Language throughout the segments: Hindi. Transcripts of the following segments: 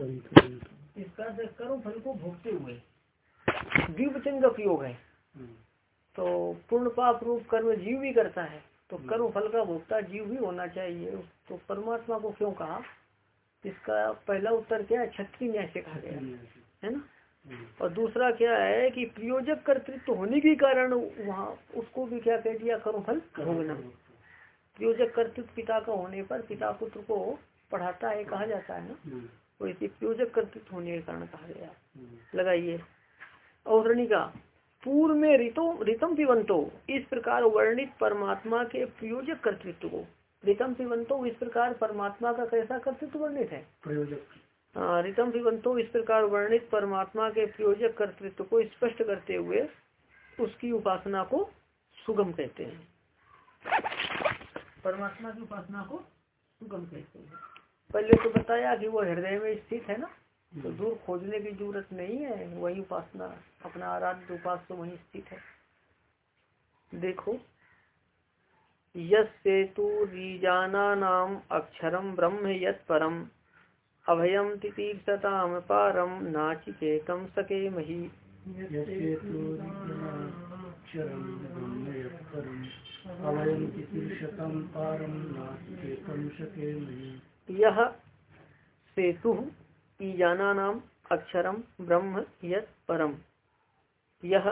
इसका कर्म फल को भोगते हुए। का प्रयोग है। तो पूर्ण पाप रूप कर्म जीव भी करता है। तो कर्म फल का भोगता जीव भी होना चाहिए। तो परमात्मा को क्यों कहा? इसका पहला उत्तर क्या है? छत्री न्याय से कहा गया। है ना? और दूसरा क्या है कि प्रयोजक कर्तृत्व होने के कारण वहाँ उसको भी क्या कह दिया? कर्म फल भोगना। प्रयोजक कर्तृत्व पिता का होने पर पिता पुत्र को पढ़ाता है कहा जाता है ना? इसी प्रयोजक कर्तृत्व होने के कारण कहा गया। लगाइए। और का पूर्व में रितो रितम पिबंतो इस प्रकार वर्णित परमात्मा के प्रयोजक कर्तृत्व को। रितम पिबंतो इस प्रकार परमात्मा का कैसा कर्तृत्व वर्णित है? प्रयोजक। हाँ रितम पिबंतो इस प्रकार वर्णित परमात्मा के प्रयोजक कर्तृत्व को स्पष्ट करते हुए उसकी उपासना को सुगम कहते हैं। परमात्मा की उपासना को सुगम कहते हैं। पहले तो बताया कि वो हृदय में स्थित है ना तो दूर खोजने की ज़रूरत नहीं है वही उपासना अपना आराध्य उपास तो वही स्थित है। देखो यस रीजाना नाम अक्षरम ब्रह्म यत परम अभयम तितीर्थताम पारम नाचिकेतम सके मही। यह सेतु ईजाना नाम अक्षरम ब्रह्म यत परम। यह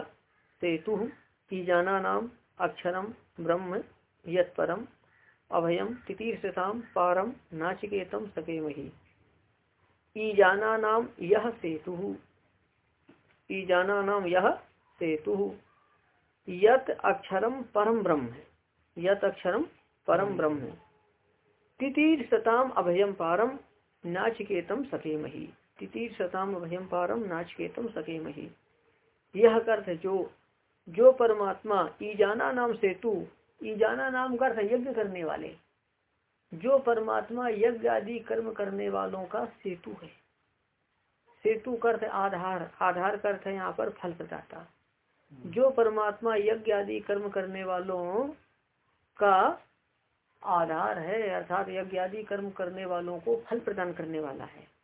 सेतु ईजाना नाम अक्षरम ब्रह्म यत परम अभयम तितीर्थताम पारम नाचिकेतम सकेमही। ईजाना नाम यह सेतु ईजाना नाम यह सेतु, यत अक्षरम परम ब्रह्म, यत अक्षरम परम ब्रह्म। तितीर सताम अभयम पारम नाचकेतम सके मही तितीर सताम अभयम पारम नाचकेतम सके मही यह अर्थ जो जो परमात्मा ईजाना नाम सेतु ईजाना नाम का यज्ञ करने वाले, जो परमात्मा यज्ञ आदि कर्म करने वालों का सेतु है। सेतु अर्थ आधार आधार अर्थ है यहाँ पर फल प्रदाता जो परमात्मा यज्ञ आदि कर्म करने वालों का आधार है, अर्थात यज्ञ आदि कर्म करने वालों को फल प्रदान करने वाला है।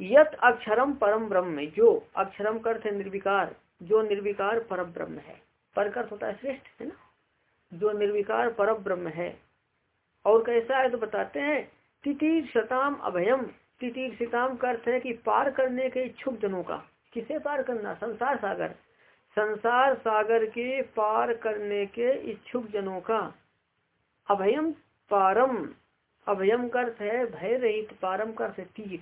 यत अक्षरम परम ब्रह्म, जो अक्षरम कर्थ है निर्विकार, जो निर्विकार पर ब्रह्म है। पर कर्थ होता है श्रेष्ठ, है ना? जो निर्विकार पर ब्रह्म है। और कैसा है तो बताते हैं, तितीर शताम अभयम। तितीर शताम का अर्थ है कि पार करने के इच्छुक जनों का। किसे पार करना? संसार सागर। संसार सागर के पार करने के इच्छुक जनों का। अभयम पारम अभयम अर्थ है भय रहित पारम अर्थ है तीर।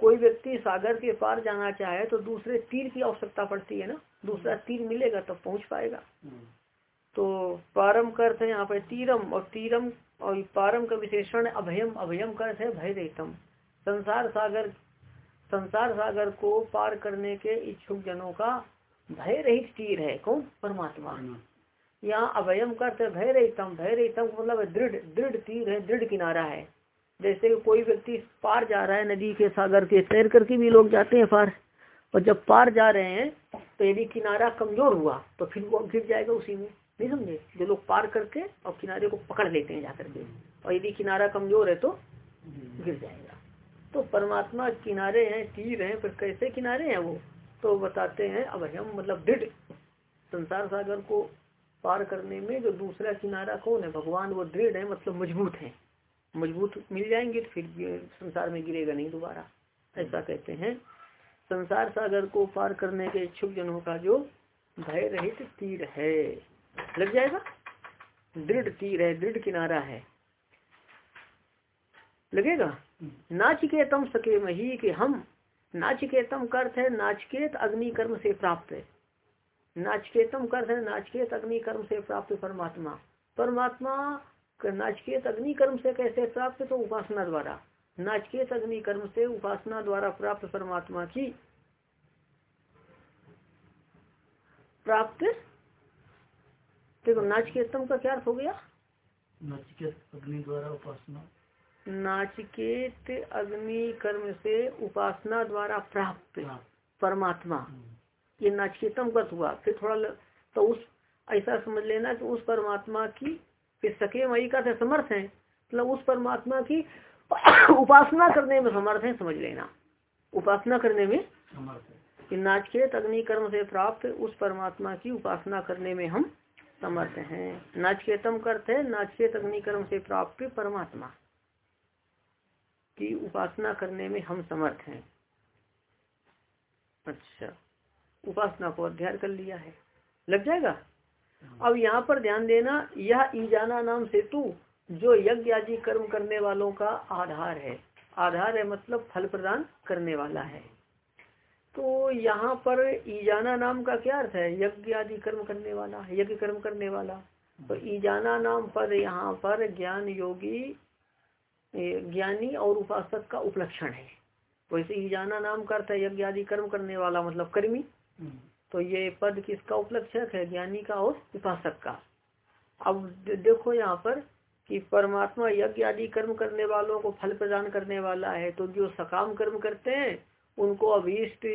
कोई व्यक्ति सागर के पार जाना चाहे तो दूसरे तीर की आवश्यकता पड़ती है ना? दूसरा तीर मिलेगा तब पहुँच पाएगा। तो पारम अर्थ है यहाँ पे तीरम और तीरम और पारम का विशेषण अभयम अभयम अर्थ है भय रहितम। संसार सागर संसार सागर को पार करने के इच्छुक जनों का भय रहित तीर है। कौन? परमात्मा। यहाँ अभयम करते भय रहितम भय रहितम मतलब दृढ़ दृढ़ तीर है, दृढ़ किनारा है। जैसे कोई व्यक्ति पार जा रहा है नदी के सागर के, तैर करके भी लोग जाते हैं पार। और जब पार जा रहे हैं तो यदि किनारा कमज़ोर हुआ तो फिर वो गिर जाएगा उसी में। नहीं समझे? जो लोग पार करके और किनारे को पकड़ लेते हैं जाकर के। और यदि किनारा कमज़ोर है तो गिर जाएगा। तो परमात्मा किनारे हैं, तीर हैं, फिर कैसे किनारे हैं वो? तो बताते हैं अभयम मतलब दृढ़। संसार सागर को पार करने में जो दूसरा किनारा कौन है? भगवान वो दृढ़ है मतलब मज़बूत है। मज़बूत मिल जाएँगे तो फिर संसार में गिरेगा नहीं दोबारा। ऐसा कहते हैं। संसार सागर को पार करने के इच्छुक जनों का जो भय रहित तीर है, लग जाएगा? दृढ़ तीर है, दृढ़ किनारा है। लगेगा। नाचिकेतम सके मही कि हम? नाचकेतम अर्थ है, नाचकेत अग्नि कर्म से प्राप्त है। नाचकेतम है नाचकेत अग्नि कर्म से प्राप्त परमात्मा। परमात्मा नाचकेत अग्नि कर्म से कैसे प्राप्त? तो उपासना द्वारा। नाचकेत अग्नि कर्म से उपासना द्वारा प्राप्त परमात्मा की प्राप्त। देखो नाचकेतम का क्या अर्थ हो गया? नाचकेत अग्नि द्वारा उपासना। नाचिकेत अग्नि कर्म से उपासना द्वारा प्राप्त। परमात्मा। हम्म। ये नाचिकेतम गत हुआ फिर थोड़ा ल... तो उस ऐसा समझ लेना कि उस परमात्मा की फिर सके मई का समर्थ है मतलब उस परमात्मा की उपासना करने में समर्थ है समझ लेना। उपासना करने में समर्थ है। कि नाचकेत अग्नि कर्म से प्राप्त उस परमात्मा की उपासना करने में हम समर्थ हैं। नाचकेतम करते है नाचकेत अग्नि कर्म से प्राप्त परमात्मा की उपासना करने में हम समर्थ हैं। अच्छा। उपासना को अध्ययन कर लिया है। लग जाएगा? अब यहाँ पर ध्यान देना, यह ईजाना नाम सेतु, जो यज्ञ आदि कर्म करने वालों का आधार है। आधार है मतलब फल प्रदान करने वाला है। तो यहाँ पर ईजाना नाम का क्या अर्थ है? यज्ञ आदि कर्म करने वाला, यज्ञ कर्म करने वाला। तो ईजाना नाम पर यहाँ पर ज्ञान योगी ज्ञानी और उपासक का उपलक्षण है। वैसे तो ईजाना नाम का अर्थ है यज्ञ आदि कर्म करने वाला मतलब कर्मी। तो ये पद किसका उपलक्षक है? ज्ञानी का और उपासक का। अब देखो यहाँ पर कि परमात्मा यज्ञ आदि कर्म करने वालों को फल प्रदान करने वाला है तो जो सकाम कर्म करते हैं, उनको अभीष्ट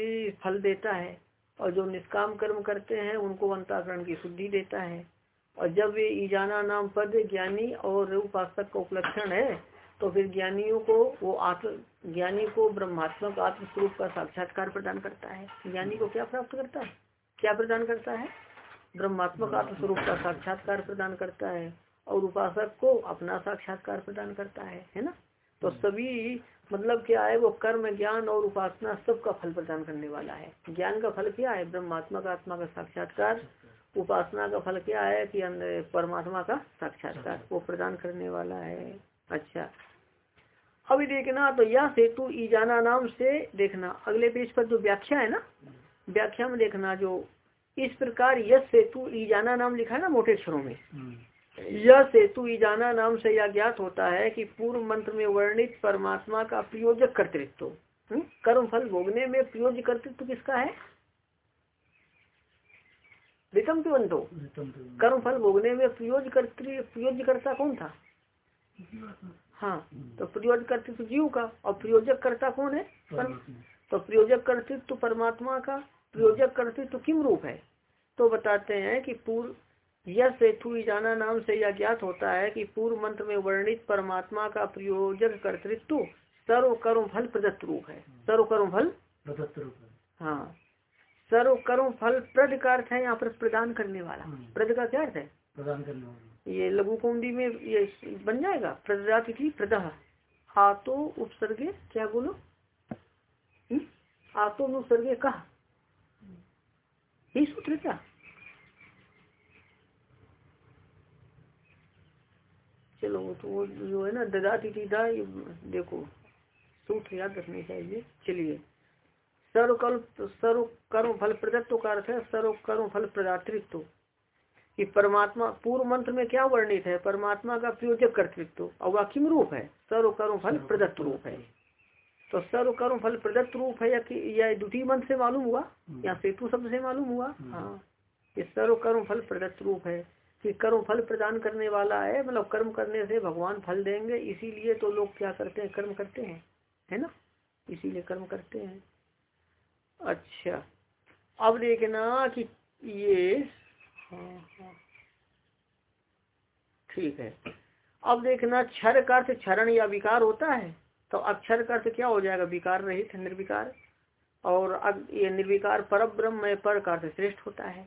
फल देता है। और जो निष्काम कर्म करते हैं, उनको अंताकरण की शुद्धि देता है। और जब ये ईजाना नाम पद ज्ञानी और उपासक का उपलक्षण है तो फिर ज्ञानियों को वो आत्म ज्ञानी को ब्रह्मात्मक आत्म स्वरूप का साक्षात्कार प्रदान करता है। ज्ञानी को क्या प्राप्त करता है? क्या प्रदान करता है? ब्रह्मात्मक आत्म स्वरूप का साक्षात्कार प्रदान करता है और उपासक को अपना साक्षात्कार प्रदान करता है है ना? तो सभी मतलब क्या है वो कर्म ज्ञान और उपासना सबका फल प्रदान करने वाला है। ज्ञान का फल क्या है? ब्रह्मात्मक आत्मा का साक्षात्कार उपासना का फल क्या है कि परमात्मा का साक्षात्कार। वो प्रदान करने वाला है। अच्छा अभी देखना तो यह सेतु ईजाना नाम से देखना। अगले पेज पर जो व्याख्या है ना व्याख्या में देखना जो इस प्रकार यह सेतु ईजाना नाम लिखा है ना मोटे अक्षरों में। यह सेतु ईजाना नाम से यह ज्ञात होता है कि पूर्व मंत्र में वर्णित परमात्मा का प्रयोजक कर्तृत्व हम्म? कर्म फल भोगने में प्रयोज कर्तृत्व किसका है? वितम बंधो कर्म फल भोगने में प्रयोज कर्तृ प्रयोज कर्ता कौन था? हाँ तो प्रयोज कर्तृत्व जीव का और प्रयोजक कर्ता कौन है? तो प्रयोजक कर्तृत्व परमात्मा का प्रयोजक कर्तृत्व किम रूप है? तो बताते हैं कि पूर्व यह सेतु जाना नाम से यह ज्ञात होता है कि पूर्व मंत्र में वर्णित परमात्मा का प्रयोजक कर्तृत्व सर्व कर्म फल प्रदत्त रूप है। सर्व कर्म फल? प्रदत्त रूप है। हाँ। सर्व कर्म फल प्रद का अर्थ है यहाँ पर प्रदान करने वाला। हम्म। प्रद का क्या अर्थ है? प्रदान करने वाला। ये लघु कुंडी में ये बन जाएगा? प्रदाति की प्रदह आतो उपसर्गे, क्या बोलो? हम्म? आतो उपसर्गे कहा? सूत्र क्या? चलो तो वो जो है ना ददाती दीदा ये देखो, सूत्र याद रखने चाहिए। चलिए। सर्व कल्प सर्व कर्म फल प्रदत्व का अर्थ है सर्व कर्म फल प्रदातृत्व। कि परमात्मा पूर्व मंत्र में क्या वर्णित है? परमात्मा का प्रयोजक कर्तृत्व और वह किम रूप है सर्व कर्म फल प्रदत्त रूप है। तो सर्व कर्म फल प्रदत्त रूप है या द्वितीय मंत्र से मालूम हुआ? हम्म। या सेतु शब्द से मालूम हुआ? हम्म। हाँ। ये सर्व कर्म फल प्रदत्त रूप है कि कर्म फल प्रदान करने वाला है मतलब कर्म करने से भगवान फल देंगे इसीलिए तो लोग क्या करते हैं? कर्म करते हैं है ना? इसीलिए कर्म करते हैं। अच्छा। अब देखना कि ये। ठीक है। अब देखना, क्षर का अर्थ क्षरण या विकार होता है तो अक्षर का अर्थ क्या हो जाएगा? विकार रहित, निर्विकार। और अब ये निर्विकार पर ब्रह्म पर का अर्थ श्रेष्ठ होता है।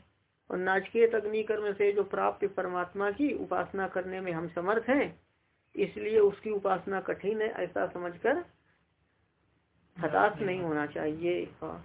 और नाचकेत अग्नि कर्म से जो प्राप्त परमात्मा की उपासना करने में हम समर्थ हैं, इसलिए उसकी उपासना कठिन है, ऐसा समझकर हताश नहीं होना चाहिए। हाँ।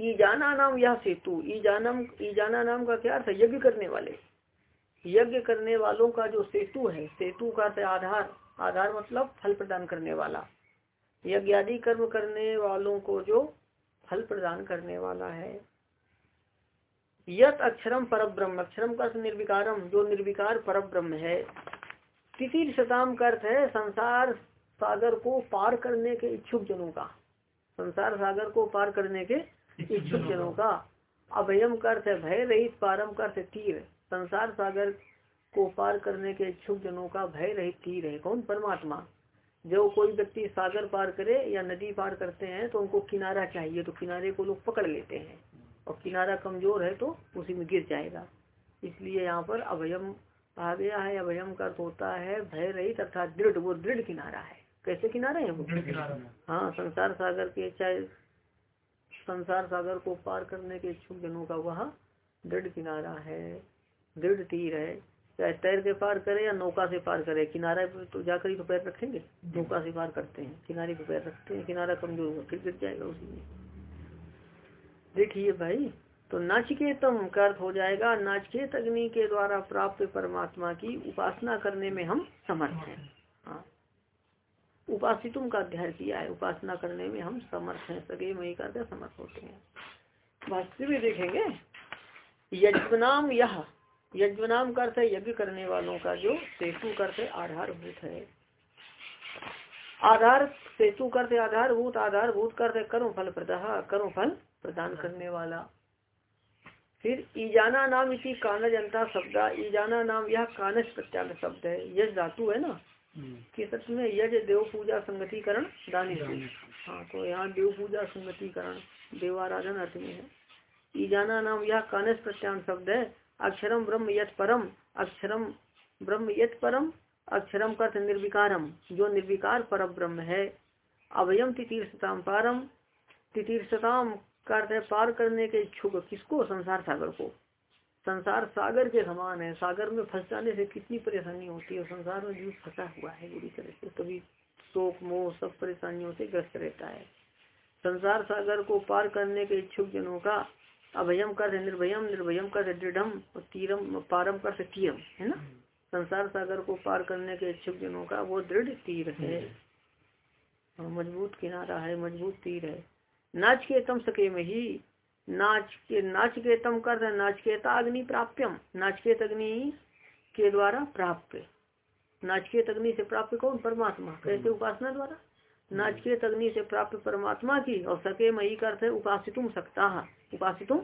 ईजाना नाम यह सेतु, ईजानम ईजाना नाम का क्या अर्थ है? यज्ञ करने वाले। यज्ञ करने वालों का जो सेतु है, सेतु का आधार। आधार मतलब फल प्रदान करने वाला। यज्ञ आदि कर्म करने वालों को जो फल प्रदान करने वाला है। यत अक्षरम पर ब्रह्म अक्षरम का निर्विकारम। जो निर्विकार पर ब्रह्म है। तिथिर शताम का अर्थ है संसार सागर को पार करने के इच्छुक जनों का। संसार सागर को पार करने के इच्छुक जनों का अभयम कर्थ है भय रहित पारम कर्थ है तीर। संसार सागर को पार करने के इच्छुक जनों का भय रहित तीर है। कौन? परमात्मा। जब कोई व्यक्ति सागर पार करे या नदी पार करते हैं तो उनको किनारा चाहिए तो किनारे को लोग पकड़ लेते हैं। और किनारा कमज़ोर है तो उसी में गिर जाएगा। इसलिए यहाँ पर अभयम आ गया है अभयम का अर्थ होता है भय रहित अर्थात दृढ़। वो दृढ़ किनारा है। कैसे किनारे है वो? हाँ संसार सागर के चाहे संसार सागर को पार करने के इच्छुक जनों का वह दृढ़ किनारा है, दृढ़ तीर है। चाहे तैर के पार करे या नौका से पार करे, किनारे पे तो जाकर ही तो पैर रखेंगे। नौका से पार करते हैं, किनारे पे पैर रखते हैं, किनारा कमज़ोर होगा फिर गिर जाएगा उसी में। देखिए भाई तो नाचकेतम का अर्थ हो जाएगा, नाचकेत अग्नि के द्वारा प्राप्त परमात्मा की उपासना करने में हम समर्थ हैं हाँ। उपासितुम का अध्ययन किया है। उपासना करने में हम समर्थ हैं, सगे मई करके समर्थ होते हैं। वास्तव में देखेंगे, यज्ञनाम यह, यज्ञनाम अर्थ है यज्ञ करने वालों का जो सेतु करते आधारभूत है। आधार, सेतु करते आधारभूत आधारभूत करते कर्म फल प्रदा कर्म फल प्रदान करने वाला। फिर ईजाना नाम इसी कानज अंता शब्द, ईजाना नाम यह कानज प्रत्याग शब्द है। यज धातु है ना? कि सत्य में यज देव पूजा संगतिकरण दानी हाँ तो यहाँ देव पूजा संगतिकरण देवाराधन अर्थ में है। ईजाना नाम यह कानस प्रत्यान शब्द है। अक्षरम ब्रह्म यथ परम अक्षरम ब्रह्म यथ परम अक्षरम कर्थ निर्विकारम जो निर्विकार पर ब्रह्म है। अवयम तितीर्थताम पारम तितीर्थताम करते पार करने के इच्छुक किसको? संसार सागर को। संसार सागर के समान है। सागर में फंस जाने से कितनी परेशानी होती है। संसार में जीव फंसा हुआ है, बुरी तरह से कभी शोक, मोह, सब परेशानियों से ग्रस्त रहता है। संसार सागर को पार करने के इच्छुक जनों का अभयम कर निर्भयम निर्भयम कर दृढ़ तीरम, पारम कर तीरम, है ना? संसार सागर को पार करने के इच्छुक जनों का वो दृढ़ तीर है। मज़बूत किनारा है, मज़बूत तीर है। नाच के तम सके में ही नाच के नाच के तम कर नाचकेता अग्नि प्राप्यम। नाचकेत अग्नि के द्वारा प्राप्त नाचकेत अग्नि से प्राप्त कौन? परमात्मा। कैसे? उपासना द्वारा। नाचकेत अग्नि से प्राप्त परमात्मा की। और सके मई का अर्थ है उपासितुम सकता। उपासितुम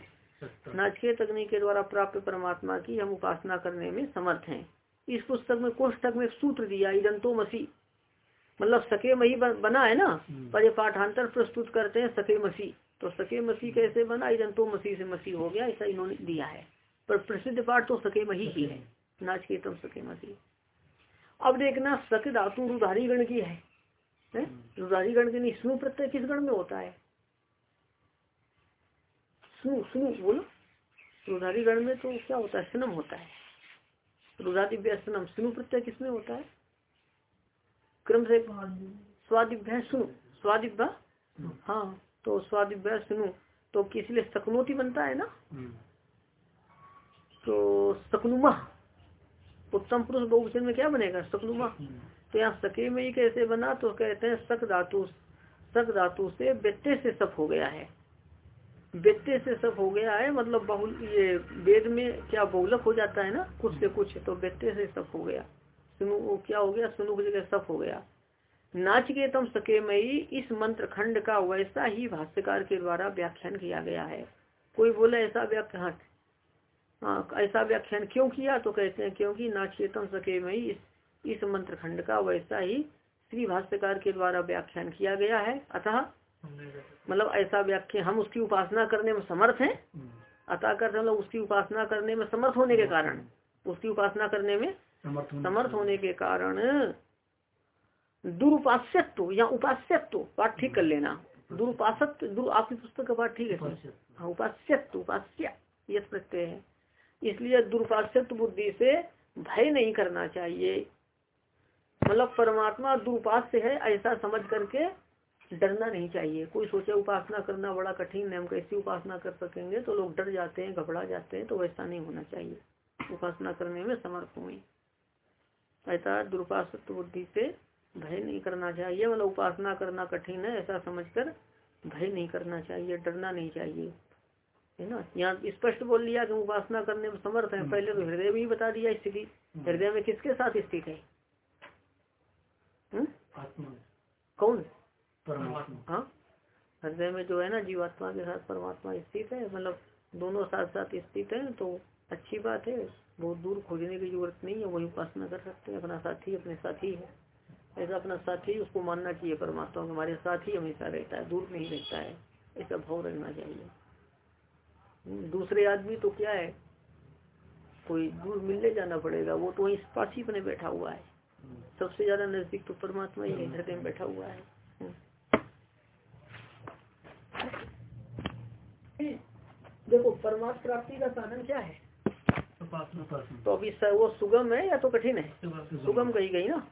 नाचकेत अग्नि के द्वारा प्राप्त परमात्मा की हम उपासना करने में समर्थ हैं। इस पुस्तक में कोष्टक में सूत्र दिया इदंतो मसी। मतलब सके मही बना है ना? पर ये पाठांतर प्रस्तुत करते हैं सके मसी। तो सके मसीह कैसे बना? तो मसीह से मसीह हो गया ऐसा इन्होंने दिया है। पर प्रसिद्ध पाठ तो सके मही की है। नाच के तम सके मसीह। अब देखना सक धातु रुधारी गण की है, रुधारी गण के नहीं स्नु प्रत्यय किस गण में होता है? स्नु स्नु बोलो। रुधारी गण में तो क्या होता है? स्नम होता है। रुदादिव्य स्नम स्नु प्रत्यय किसमें होता है? क्रम से स्वादिभ्य। सुनु स्वादिभ्य? हाँ। तो स्वादिभ्य सुनु तो किस लिए सकनोती बनता है ना? तो सकनुमा उत्तम पुरुष बहुवचन में क्या बनेगा? सकनुमा। तो यहाँ सके में ही कैसे बना तो कहते हैं सक धातु सक धातु से बेटे से सप हो गया है। बेटे से सब हो गया है मतलब बहुल ये वेद में क्या बहुलक हो जाता है ना? कुछ से कुछ तो बेटे से सब हो गया। सुनु क्या हो गया? सुनु की जगह सफ हो गया। नाच के तम सके मई इस मंत्र खंड का वैसा ही भाष्यकार के द्वारा व्याख्यान किया गया है। कोई बोला ऐसा व्याख्यान हाँ ऐसा व्याख्यान क्यों किया? तो कहते हैं क्योंकि नाचकेतम सके मई इस, इस मंत्र खंड का वैसा ही श्री भाष्यकार के द्वारा व्याख्यान किया गया है। अतः मतलब ऐसा व्याख्या हम उसकी उपासना करने में समर्थ हैं। अतः कर मतलब उसकी उपासना करने में समर्थ होने के कारण उसकी उपासना करने में समर्थ होने के कारण दुरुपास्यत्व या उपास्यत्व पाठ ठीक कर लेना। दुरुपासत्व दुरु आपकी पुस्तक का पाठ ठीक है हाँ उपास्यत्व उपास्य यह प्रत्यय है। इसलिए दुरुपास्यत्व बुद्धि से भय नहीं करना चाहिए। मतलब परमात्मा दुरुपास्य है ऐसा समझ करके डरना नहीं चाहिए। कोई सोचे उपासना करना बड़ा कठिन है हम कैसी उपासना कर सकेंगे तो लोग डर जाते हैं घबरा जाते हैं तो वैसा नहीं होना चाहिए। उपासना करने में समर्थ हुए ऐसा दुर्पासत्व बुद्धि से भय नहीं करना चाहिए मतलब उपासना करना कठिन है ऐसा समझकर भय नहीं करना चाहिए डरना नहीं चाहिए। है ना? यहाँ स्पष्ट बोल लिया कि उपासना करने में समर्थ है पहले तो हृदय में ही बता दिया स्थिति। हृदय में किसके साथ स्थित है? हम्म? कौन? परमात्मा। हाँ? हृदय में जो है ना जीवात्मा के साथ परमात्मा स्थित है मतलब दोनों साथ साथ स्थित है तो अच्छी बात है। बहुत दूर खोजने की ज़रूरत नहीं है वही उपासना कर सकते हैं अपना साथी अपने साथी है। ऐसा अपना साथी उसको मानना चाहिए परमात्मा हमारे साथ ही हमेशा रहता है दूर नहीं रहता है ऐसा भाव रखना चाहिए। हम्म, दूसरे आदमी तो क्या है कोई दूर मिलने जाना पड़ेगा वो तो वही पास ही अपने बैठा हुआ है। सबसे ज़्यादा नज़दीक तो परमात्मा ही है हृदय में बैठा हुआ है। हम्म। देखो परमात्मा प्राप्ति का साधन क्या है? उपासना तो अभी वो सुगम है या तो कठिन है? सुगम कही गई ना।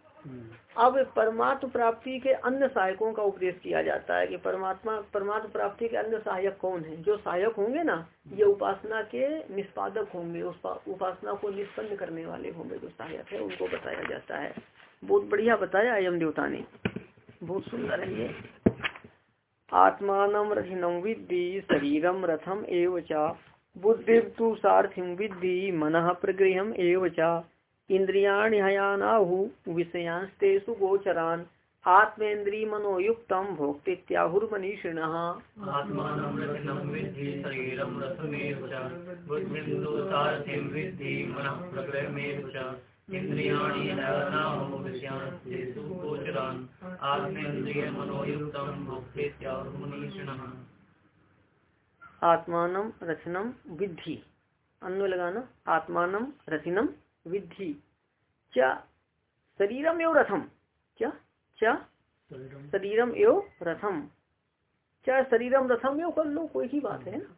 अब परमात्म प्राप्ति के अन्य सहायकों का उपदेश किया जाता है कि परमात्मा, परमात्म प्राप्ति के अन्य सहायक कौन है? जो सहायक होंगे ना, ये उपासना के निष्पादक होंगे उपासना को निष्पन्न करने वाले होंगे जो सहायक है, उनको बताया जाता है। बहुत बढ़िया बताया यम देवता ने। बहुत सुंदर है ये। आत्मान रथिनम विद्धि शरीरम रथम एव बुद्धि तु सारथिम विद्धि, मन प्रगृहम एव इंद्रियाणि हयानाहु विषयांस्तेषु गोचरान् आत्मेन्द्रिय मनोयुक्तम भोक्तित्याहुर्मनीषिणः। आत्मानं रचनम विद्धि। अन्य लगाना आत्मानम रचनम विद्धि। क्या शरीरम एवं रथम। क्या क्या शरीरम। एवं रथम। क्या शरीरम रथम एवं कर लो कोई ही बात है ना।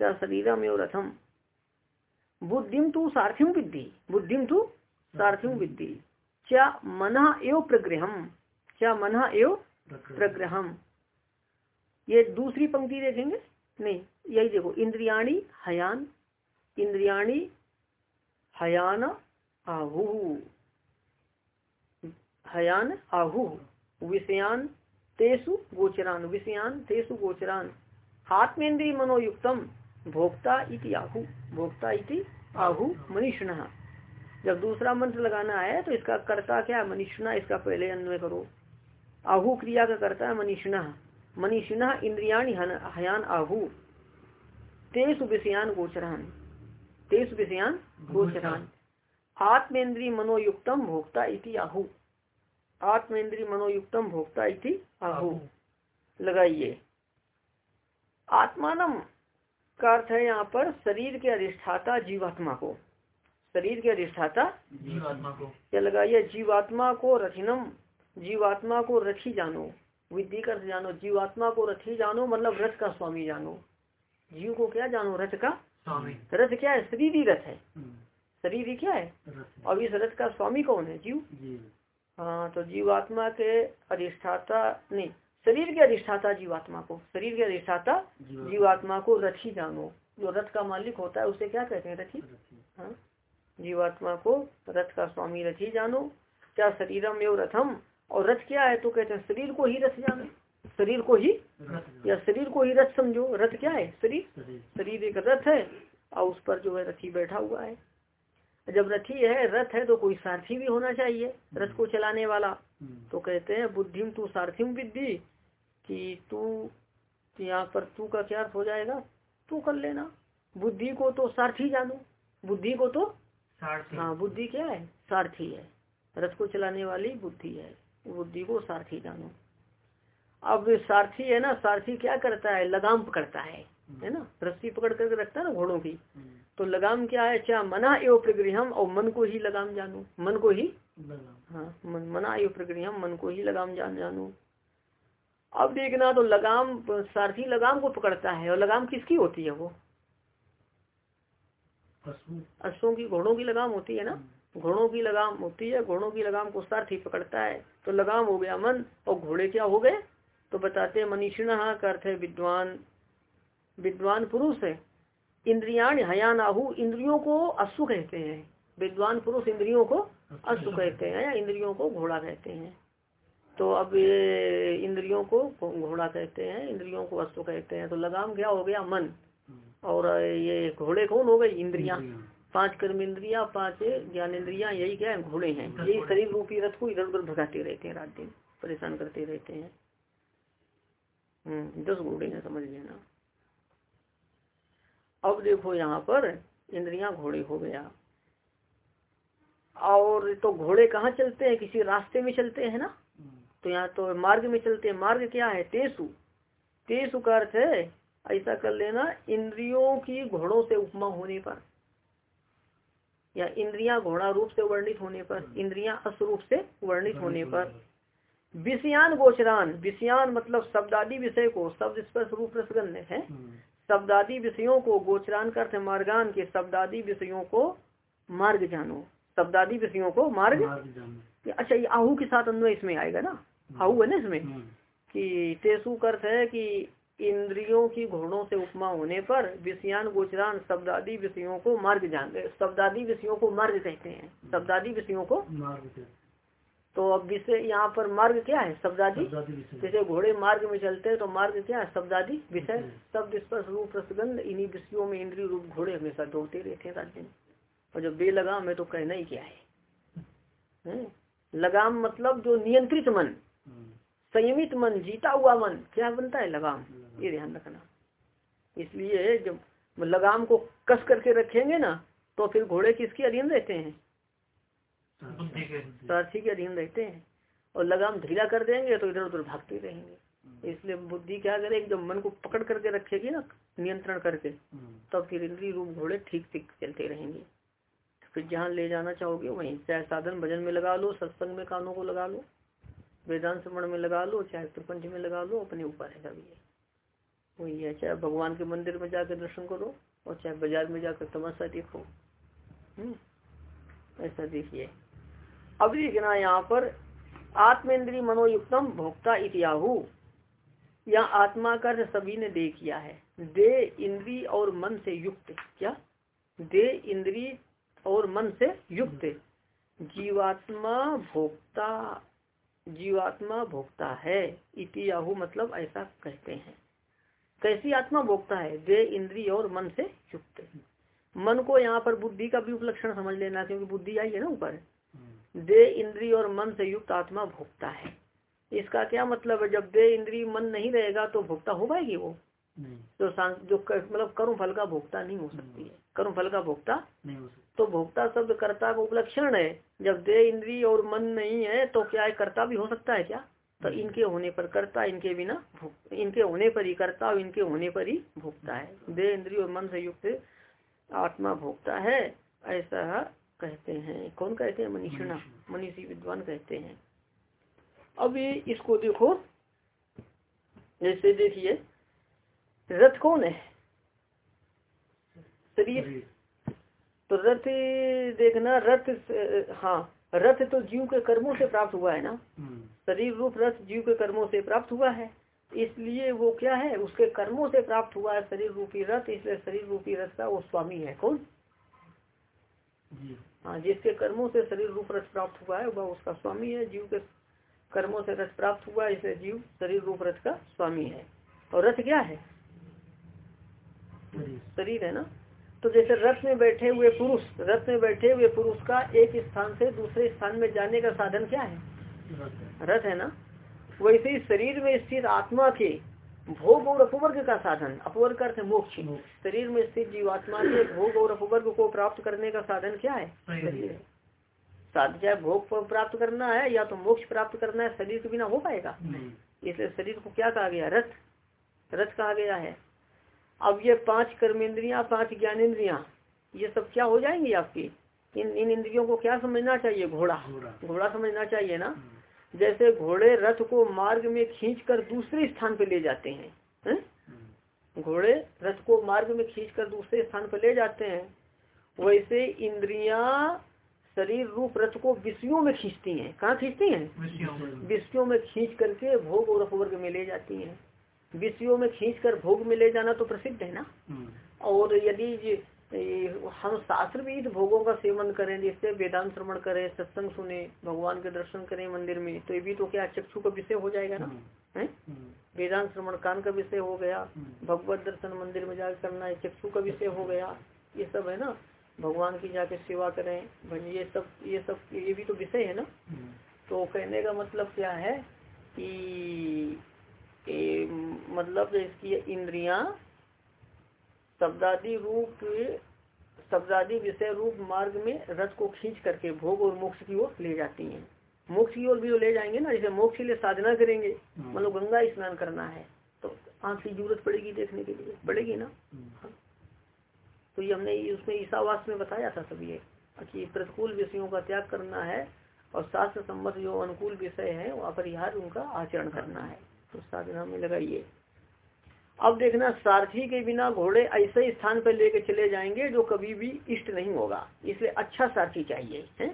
क्या शरीरम एवं रथम। बुद्धिम तू सार्थिम विद्धि। बुद्धिम तू सार्थिम विद्धि। क्या मन एवं प्रग्रहम क्या मन एवं प्रग्रहम ये दूसरी पंक्ति देखेंगे? नहीं यही देखो इंद्रियाणी हयान। इंद्रियाणी हयान आहु हयान आहु। विषयान तेसु गोचरान, विषयान तेसु गोचरान। आत्मेन्द्रिय मनोयुक्तम, भोक्ता इति आहु, भोक्ता इति आहु मनीषण। जब दूसरा मंत्र लगाना है तो इसका कर्ता क्या है? मनीषणा, इसका पहले अन्वय करो। आहु क्रिया का कर्ता है मनीषिणा। मनीषिणा इंद्रियाणी हयान आहु। तेसु विषयान गोचरान। तेसु विषयान गोचरान आत्मेन्द्रिय मनोयुक्तम भोक्ता इति आहु। आत्मेन्द्रिय मनोयुक्तम भोक्ता इति आहु। लगाइए आत्मानम का अर्थ है यहाँ पर शरीर के अधिष्ठाता जीवात्मा को। शरीर के अधिष्ठाता जीवात्मा को। क्या लगाइए जीवात्मा को रथिनम। जीवात्मा को रखी जानो। विद्धि कर जानो। जीवात्मा को रथी जानो मतलब रथ का स्वामी जानो। जीव को क्या जानो? रथ का रथ क्या है? शरीर ही रथ है। हम्म। शरीर ही क्या है? अब इस रथ का स्वामी कौन है? जीव? हाँ तो जीवात्मा के अधिष्ठाता नहीं शरीर के अधिष्ठाता जीवात्मा को। शरीर के अधिष्ठाता जीवात्मा। को रथी जानो। जो रथ का मालिक होता है उसे क्या कहते हैं रथी। हाँ? जीवात्मा को रथ का स्वामी रथी जानो। क्या शरीरम एवं रथम? और रथ क्या है? तो कहते हैं शरीर को ही रथ जानो। शरीर को ही या शरीर को ही रथ समझो। रथ क्या है? शरीर। शरीर। एक रथ है और उस पर जो है रथी बैठा हुआ है। जब रथी है रथ है तो कोई सारथी भी होना चाहिए रथ को चलाने वाला। हम्म। तो कहते हैं बुद्धिम तू सारथिम विद्धि कि तू यहाँ पर तू का क्या अर्थ हो जाएगा? तू कर लेना। बुद्धि को तो सारथी जानो। बुद्धि को तो हाँ बुद्धि क्या है? सारथी है। रथ को चलाने वाली बुद्धि है। बुद्धि को सारथी जानो। अब सारथी है ना सारथी क्या करता है? लगाम पकड़ता है है ना? रस्सी पकड़ करके रखता है ना घोड़ों की। हम्म। तो लगाम क्या है? क्या मना एवं प्रगृहम और मन को ही लगाम जानो। मन को ही? हाँ मन, मना एवं प्रगृहम मन को ही लगाम जान जानो। अब देखना तो लगाम सारथी लगाम को पकड़ता है और लगाम किसकी होती है वो? अश्वों की। घोड़ों की लगाम होती है ना? घोड़ों की लगाम होती है घोड़ों की लगाम को सारथी पकड़ता है। तो लगाम हो गया मन और घोड़े क्या हो गए? तो बताते हैं मनीषिण का अर्थ है विद्वान। विद्वान पुरुष है। इंद्रियाण हयान आहु इंद्रियों को अश्व कहते हैं। विद्वान पुरुष इंद्रियों को अश्व कहते हैं या इंद्रियों को घोड़ा कहते हैं। तो अब ये इंद्रियों को घोड़ा कहते हैं इंद्रियों को अश्व कहते हैं। तो लगाम क्या हो गया? मन। और ये घोड़े कौन हो गई इंद्रियाँ। पाँच कर्म इंद्रिया पाँच ज्ञान इंद्रिया यही क्या है? घोड़े हैं। यही शरीर रूपी रथ को इधर उधर भगाते रहते हैं रात दिन परेशान करते रहते हैं। दस घोड़े हैं समझ लेना। अब देखो यहाँ पर इंद्रिया घोड़े हो गया। और तो घोड़े कहाँ चलते हैं? किसी रास्ते में चलते हैं ना? तो यहाँ तो मार्ग में चलते हैं। मार्ग क्या है? तेसु। तेसु का अर्थ है ऐसा कर लेना इंद्रियों की घोड़ों से उपमा होने पर। या इंद्रियाँ घोड़ा रूप से वर्णित होने पर इंद्रियाँ अश्रूप से वर्णित होने पर। विषयान गोचरान विषयान मतलब शब्दादि विषय को शब्द स्पर्श रूप रसगंध है। शब्दादि विषयों को गोचरान करते अर्थ मार्गान के शब्दादि विषयों को मार्ग जानो। शब्दादि विषयों को मार्ग अच्छा ये आहू के साथ अन्वय इसमें आएगा ना? आहू है ना इसमें? कि तेसु अर्थ है कि इंद्रियों की घोड़ों से उपमा होने पर विषयान गोचरान शब्दादि विषयों को मार्ग जान शब्दादि विषयों को मार्ग कहते हैं। शब्दादि विषयों को तो अब विषय यहाँ पर मार्ग क्या है? शब्दादि। जैसे घोड़े मार्ग में चलते हैं तो मार्ग क्या है? शब्दादि विषय। शब्द स्पर्श रूप रसगंध इन्हीं विषयों में इंद्रिय रूप घोड़े हमेशा दौड़ते रहते हैं राज्य और जब बे लगाम है तो कहना ही क्या है, है? लगाम मतलब जो नियंत्रित मन संयमित मन जीता हुआ मन क्या बनता है? लगाम। ये ध्यान रखना। इसलिए जब लगाम को कस करके रखेंगे ना तो फिर घोड़े किसके अधीन रहते हैं? सारथी के अधीन रहते हैं और लगाम ढीला कर देंगे तो इधर उधर भागते रहेंगे। इसलिए बुद्धि क्या करे जब मन को पकड़ करके रखेगी ना नियंत्रण करके तब फिर इंद्री रूप घोड़े ठीक ठीक चलते रहेंगे। फिर जहाँ ले जाना चाहोगे वहीं चाहे साधन भजन में लगा लो सत्संग में कानों को लगा लो वेदांत श्रवण में लगा लो चाहे प्रपंच में लगा लो अपने ऊपर है सभी। वही है चाहे भगवान के मंदिर में जाकर दर्शन करो और चाहे बाज़ार में जाकर तमाशा देखो। हम्म, ऐसा देखिए। अब देखना यहाँ पर आत्मेंद्री मनोयुक्तम भोक्ता इतियाहु यहाँ आत्मा का सभी ने दे किया है दे इंद्री और मन से युक्त, क्या? दे इंद्री और मन से युक्त। जीवात्मा भोक्ता जीवात्मा भोक्ता है, इति याहू मतलब ऐसा कहते हैं। कैसी आत्मा भोक्ता है? दे इंद्री और मन से युक्त। मन को यहाँ पर बुद्धि का भी उपलक्षण समझ लेना, क्योंकि बुद्धि आई है ना ऊपर। दे इंद्री और मन से युक्त आत्मा भोक्ता है। इसका क्या मतलब है? जब दे इंद्रिय मन नहीं रहेगा तो भोक्ता हो पाएगी वो? जो जो मतलब कर्म फल का भोक्ता नहीं हो सकती है। कर्म फल का भोक्ता नहीं हो सकता। तो भोक्ता शब्द कर्ता का उपलक्षण है। जब दे इंद्री और मन नहीं है तो क्या है कर्ता भी हो सकता है क्या? तो इनके होने पर कर्ता इनके बिना इनके होने पर ही कर्ता और इनके होने पर ही भोगता है। दे इंद्रिय और मन से युक्त आत्मा भोगता है। ऐसा कहते हैं। कौन कहते हैं? मनीषणा मनीषी। विद्वान कहते हैं। अब ये इसको देखो। जैसे देखिए रथ कौन है? शरीर। तो रथ देखना रथ हाँ रथ तो जीव के कर्मों से प्राप्त हुआ है ना? हम्म। शरीर रूप रथ जीव के कर्मों से प्राप्त हुआ है। इसलिए वो क्या है? उसके कर्मों से प्राप्त हुआ है शरीर रूपी रथ। इसलिए शरीर रूपी रथ का वो स्वामी है। कौन? हाँ जिसके कर्मों से शरीर रूप रथ प्राप्त हुआ है वह उसका स्वामी है। जीव के कर्मों से रथ प्राप्त हुआ है इसलिए जीव शरीर रूप रथ का स्वामी है। और रथ क्या है? शरीर। है ना? तो जैसे रथ में बैठे हुए पुरुष रथ में बैठे हुए पुरुष का एक स्थान से दूसरे स्थान में जाने का साधन क्या है? रथ है ना? वैसे ही शरीर में स्थित आत्मा के भोग और अपवर्ग का साधन अपवर्ग अर्थ मोक्ष। शरीर में स्थित जीवात्मा के भोग और अपवर्ग को प्राप्त करने का साधन क्या है? शरीर। चाहे भोग प्राप्त करना है या तो मोक्ष प्राप्त करना है शरीर के बिना हो पाएगा। इसलिए शरीर को क्या कहा गया? रथ रथ कहा गया है। अब ये पाँच कर्मेंद्रिया पाँच ज्ञानेन्द्रिया ये सब क्या हो जाएँगी आपकी? इन इन इंद्रियों को क्या समझना चाहिए? घोड़ा। घोड़ा समझना चाहिए ना? हम्म। जैसे घोड़े रथ को मार्ग में खींचकर दूसरे स्थान पर ले जाते हैं है? हम्म। घोड़े रथ को मार्ग में खींचकर दूसरे स्थान पर ले जाते हैं वैसे इंद्रिया शरीर रूप रथ को विषयों में खींचती हैं कहाँ खींचती हैं विषयों में खींच करके भोग और अपवर्ग में ले जाती हैं विषयों में खींच कर भोग में ले जाना तो प्रसिद्ध है ना हम्म। और यदि हम शास्त्र भी इस भोगों का सेवन करें जिससे वेदांत श्रवण करें सत्संग सुने भगवान के दर्शन करें मंदिर में तो ये भी तो क्या चक्षु का विषय हो जाएगा ना? हम्म। है? हम्म। वेदांत श्रवण कान का विषय हो गया भगवत दर्शन मंदिर में जाकर करना है चक्षु का विषय हो गया ये सब है ना? भगवान की जाके सेवा करें ये सब ये सब ये भी तो विषय है ना? तो कहने का मतलब क्या है कि ए, मतलब इसकी इंद्रियाँ शब्दादि रूप शब्दादि विषय रूप मार्ग में रथ को खींच करके भोग और मोक्ष की ओर ले जाती हैं। मोक्ष की ओर भी तो ले जाएँगे ना जैसे मोक्ष के लिए साधना करेंगे मतलब गंगा स्नान करना है तो आँख की ज़रूरत पड़ेगी देखने के लिए। पड़ेगी ना? हाँ। तो ये हमने उसमें ईसावास में बताया था सब ये कि प्रतिकूल विषयों का त्याग करना है और शास्त्र सम्मत जो अनुकूल विषय है वहाँ पर यह उनका आचरण करना है। तो साधना में लगाइए। अब देखना सारथी के बिना घोड़े ऐसे स्थान पर लेके चले जाएँगे जो कभी भी इष्ट नहीं होगा। इसलिए अच्छा सारथी चाहिए है?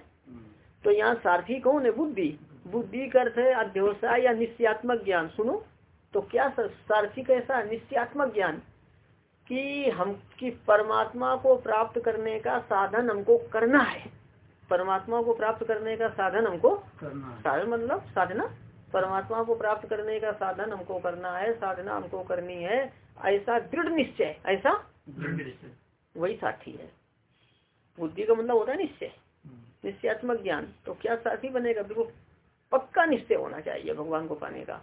तो यहाँ सारथी कौन है? बुद्धि। बुद्धि का अर्थ है अध्यवसाय या निश्चयात्मक ज्ञान। सुनो तो क्या सारथी कैसा निश्चयात्मक ज्ञान कि हम कि परमात्मा को प्राप्त करने का साधन हमको करना है? परमात्मा को प्राप्त करने का साधन हमको करना साधन मतलब साधना परमात्मा को प्राप्त करने का साधन हमको करना है साधना हमको करनी है ऐसा दृढ़ निश्चय ऐसा? वही साथी है। बुद्धि का मतलब होता है निश्चय। निश्चयात्मक ज्ञान। तो क्या साथी बनेगा? बिल्कुल पक्का निश्चय होना चाहिए भगवान को पाने का।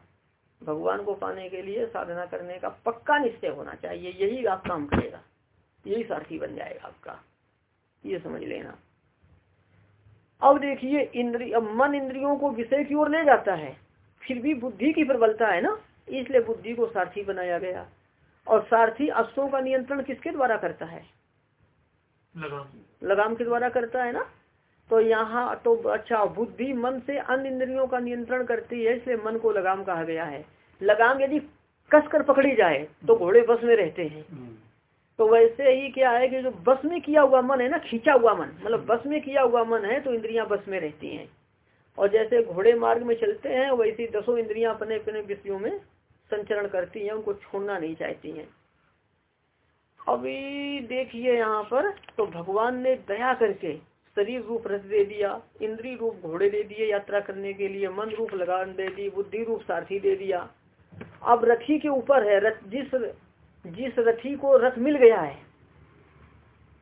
भगवान को पाने के लिए साधना करने का पक्का निश्चय होना चाहिए। यही आप काम करेगा यही सारथी बन जाएगा आपका। ये समझ लेना। अब देखिए इंद्रिय मन इंद्रियों को विषय की ओर ले जाता है। फिर भी बुद्धि की प्रबलता है ना? इसलिए बुद्धि को सारथी बनाया गया। और सारथी अश्वों का नियंत्रण किसके द्वारा करता है? लगाम। लगाम के द्वारा करता है ना? तो यहाँ तो अच्छा बुद्धि मन से अन्य इंद्रियों का नियंत्रण करती है इसलिए मन को लगाम कहा गया है। लगाम यदि कस कर पकड़ी जाए तो घोड़े बस में रहते हैं। तो वैसे ही क्या है कि जो बस में किया हुआ मन है ना खींचा हुआ मन मतलब बस में किया हुआ मन है तो इंद्रियाँ बस में रहती हैं। और जैसे घोड़े मार्ग में चलते हैं, वैसे दसों इंद्रियाँ अपने अपने विषयों में संचरण करती हैं, उनको छोड़ना नहीं चाहती हैं। अभी देखिए यहाँ पर तो भगवान ने दया करके शरीर रूप रस दे दिया, इंद्री रूप घोड़े दे दिए यात्रा करने के लिए, मन रूप लगान दे दी, बुद्धि रूप सारथी दे दिया। अब रथी के ऊपर है, रथ जिस जिस रथी को रथ मिल गया है,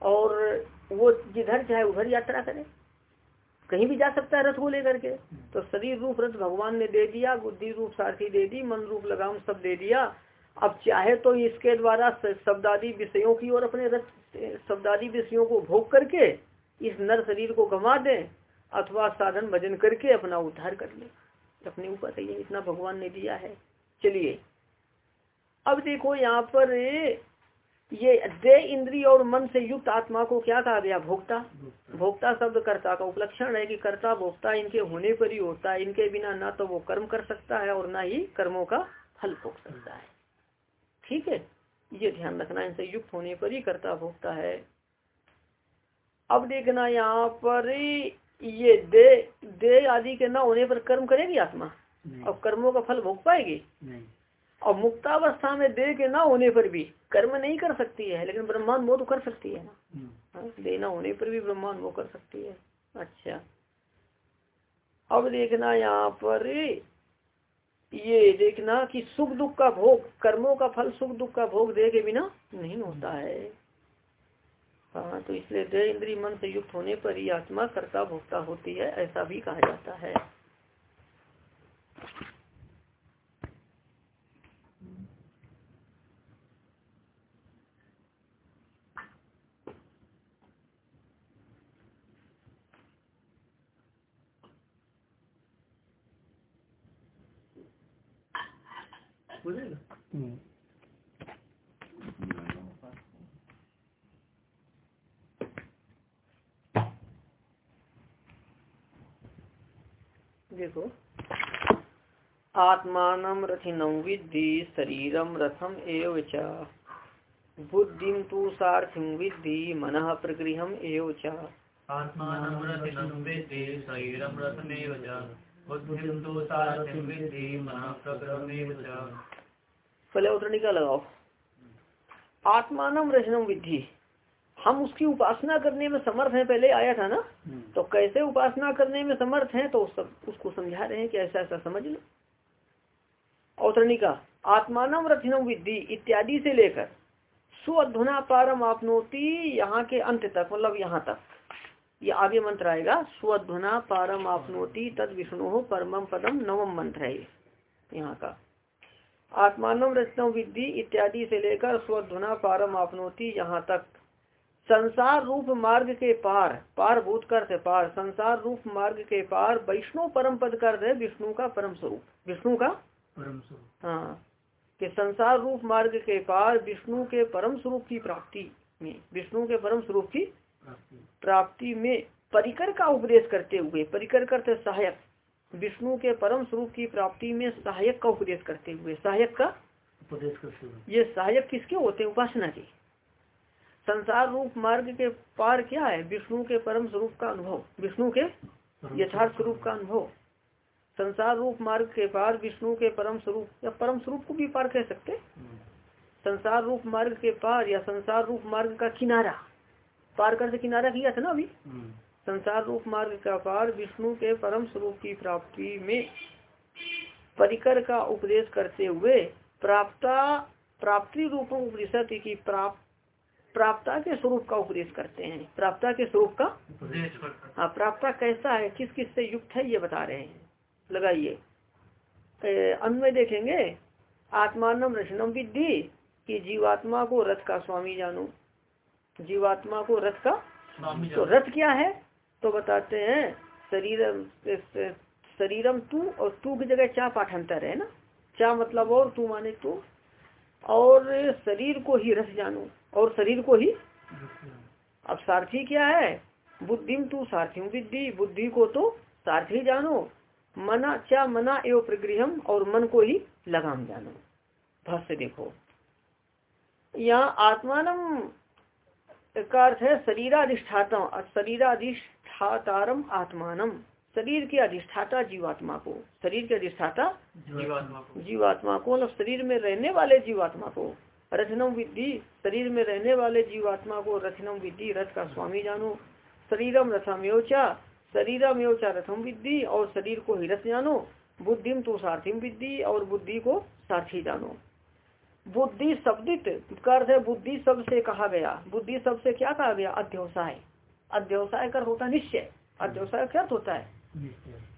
और वो जिधर चाहे उधर यात्रा करे। कहीं भी जा सकता है रथ को लेकर के तो शरीर रूप रथ भगवान ने दे दिया बुद्धि रूप सारथी दे दी मन रूप लगाम सब दे दिया। अब चाहे तो इसके द्वारा शब्दादी विषयों की और अपने रथ शब्दादी विषयों को भोग करके इस नर शरीर को गंवा दे अथवा साधन भजन करके अपना उद्धार कर ले। अपने ऊपर इतना भगवान ने दिया है। चलिए अब देखो यहाँ पर ये दे इंद्रिय और मन से युक्त आत्मा को क्या कहा गया? भोक्ता। भोक्ता शब्द कर्ता का उपलक्षण है कि कर्ता भोक्ता इनके होने पर ही होता है। इनके बिना ना तो वो कर्म कर सकता है और ना ही कर्मों का फल भोग सकता है। ठीक है? ये ध्यान रखना इनसे युक्त होने पर ही कर्ता भोगता है। अब देखना यहाँ पर ये दे दे आदि के न होने पर कर्म करेगी आत्मा? और कर्मों का फल भोग पाएगी? और मुक्तावस्था में देह के ना होने पर भी कर्म नहीं कर सकती है लेकिन ब्रह्मांड वो तो कर सकती है ना? हम्म। हाँ, देना होने पर भी ब्रह्मांड वो कर सकती है। अच्छा। अब देखना यहाँ पर ये देखना कि सुख दुख का भोग कर्मों का फल सुख दुख का भोग दे के बिना नहीं होता है। हाँ तो इसलिए दे इंद्री मन से युक्त होने पर ही आत्मा कर्ता भोक्ता होती है ऐसा भी कहा जाता है देखो आत्मान रथिनम विद्धि शरीरम रथम एव च। बुद्धि तो सारथिम विद्धि मन प्रगृह एव च। पहले लगाओ आत्मान रचनम विद्धि। हम उसकी उपासना करने में समर्थ हैं पहले आया था ना? हम्म। तो कैसे उपासना करने में समर्थ हैं तो सब उसको समझा रहे हैं कि ऐसा ऐसा समझ लो। औतरणिका आत्मानम रथिनम विद्धि इत्यादि से लेकर स्वध्वना पारम आपनोती यहाँ के अंत तक मतलब यहाँ तक। ये यह आगे मंत्र आएगा स्वध्वना पारम आपनोती तद विष्णु परम पदम नवम मंत्र है यहाँ का। आत्मान रचना विद्धि इत्यादि से लेकर स्वधुना पारम आपनोती यहाँ तक। संसार रूप मार्ग के पार पार भूत करते पार, संसार रूप मार्ग के पार वैष्णव परम पद कर विष्णु का परम स्वरूप, विष्णु का हाँ कि संसार रूप मार्ग के पार विष्णु के परम स्वरूप की प्राप्ति में विष्णु के परम स्वरूप की प्राप्ति। प्राप्ति में परिकर का उपदेश करते हुए परिकर करते सहायक विष्णु के परम स्वरूप की प्राप्ति में सहायक का उपदेश करते हुए सहायक का उपदेश करते हुए। ये सहायक किसके होते हैं? उपासना के। संसार रूप मार्ग के पार क्या है? विष्णु के परम स्वरूप का अनुभव विष्णु के यथार्थ स्वरूप का अनुभव। संसार रूप मार्ग के पार विष्णु के परम स्वरूप या परम स्वरूप को भी पार कह सकते हम्म, संसार रूप मार्ग के पार या संसार रूप मार्ग का किनारा। पार कर से किनारा किया था ना अभी? हम्म, संसार रूप मार्ग का पार विष्णु के परम स्वरूप की प्राप्ति में परिकर का उपदेश करते हुए प्राप्ता प्राप्ति रूप उपनिषद की प्राप्त प्राप्ता के स्वरूप का उपदेश करते हैं। प्राप्ता के स्वरूप का उपदेश हाँ। प्राप्ता कैसा है किस किस से युक्त है ये बता रहे हैं। लगाइए। अन्वय देखेंगे। आत्मानम रचनम विद्धि। कि जीवात्मा को रथ का स्वामी जानो। जीवात्मा को रथ का स्वामी तो रथ क्या है? तो बताते हैं शरीरम शरीरम तू और तू की जगह चा पाठांतर है ना? चा मतलब और तू माने तू। और शरीर को ही रस जानो। और शरीर को ही अब सारथी क्या है? बुद्धिम तू सारथी विद्धि। बुद्धि को तो सारथी जानो। मना चा मना एवं प्रगृहम और मन को ही लगाम जानो। भाष्य देखो। यहाँ आत्मान का अर्थ है शरीराधिष्ठाता शरीराधिष्ठातारम आत्मानम। शरीर के अधिष्ठाता जीवात्मा को। शरीर के अधिष्ठाता जीवात्मा को। जीवात्मा को मतलब शरीर में रहने वाले जीवात्मा को। रथनम विद्धि शरीर में रहने वाले जीवात्मा को रथनम विद्धि रथ का स्वामी जानो। शरीरम रथमेवचा शरीरमेवचा रथम विद्धि और शरीर को ही रथ जानो बुद्धिम तो सारथिम विद्धि और बुद्धि को सारथी जानो। बुद्धि शब्दित का अर्थ है बुद्धि शब्द से कहा गया। बुद्धि शब्द से क्या कहा गया? अध्यवसाय अध्यवसाय कर होता है निश्चय। अध्यवसाय क्या होता है?